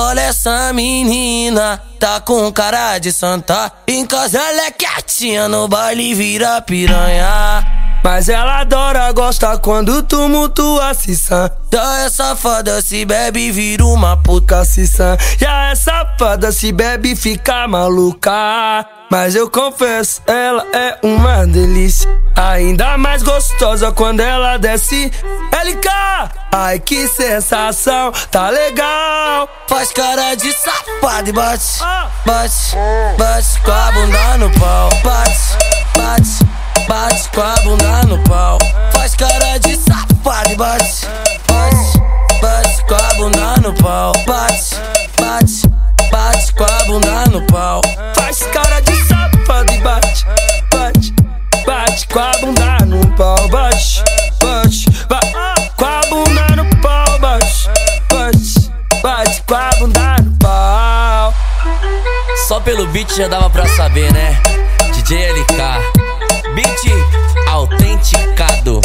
Olha essa menina, tá com cara de santa. Em casa ela é quietinha, no baile vira piranha. Mas ela adora, gosta quando tumultua se san. Já é safada, se bebe vira uma puta se san. Já é safada, se bebe fica maluca. Mas eu confesso, ela é uma delícia. Ainda mais gostosa quando ela desce. LK, ai que sensação, tá legal. Faz cara de safado e bate, bate, bate com a bunda no pau. Bate, bate. Bate com a bunda no pau. Faz cara de safado e bate. Bate, bate com a bunda no pau. Bate, Só pelo beat já dava pra saber, né? DJ LK. Beat autenticado.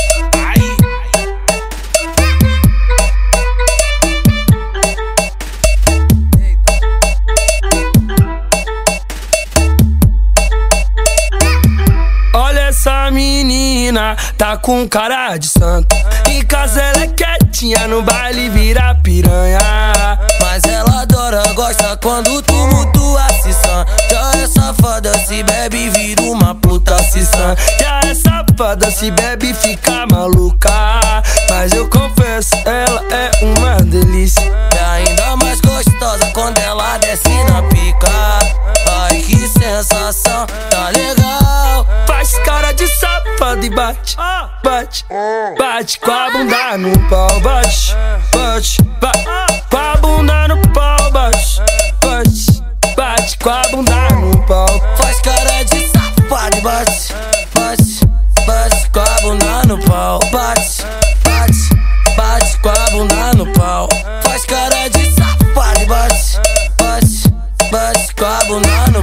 Essa menina, tá com cara de santo. Em casa ela é quietinha, no baile vira piranha. Mas ela adora, gosta quando tumultua san. Já é safada, se bebe vira uma puta san. Já é safada, se bebe fica maluca. Mas eu confesso, ela é uma delícia. É ainda mais gostosa quando ela desce na pica. Ai que sensação, tá legal. Faz cara de safada e bate, bate, bate com a bunda no pau, bate, bate, bate com a bunda no pau,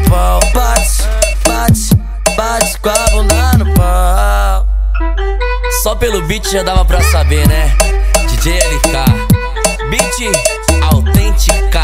pau. Bate, bate, bate com a bunda no pau. Só pelo beat já dava pra saber, né? DJ LK, beat autêntica.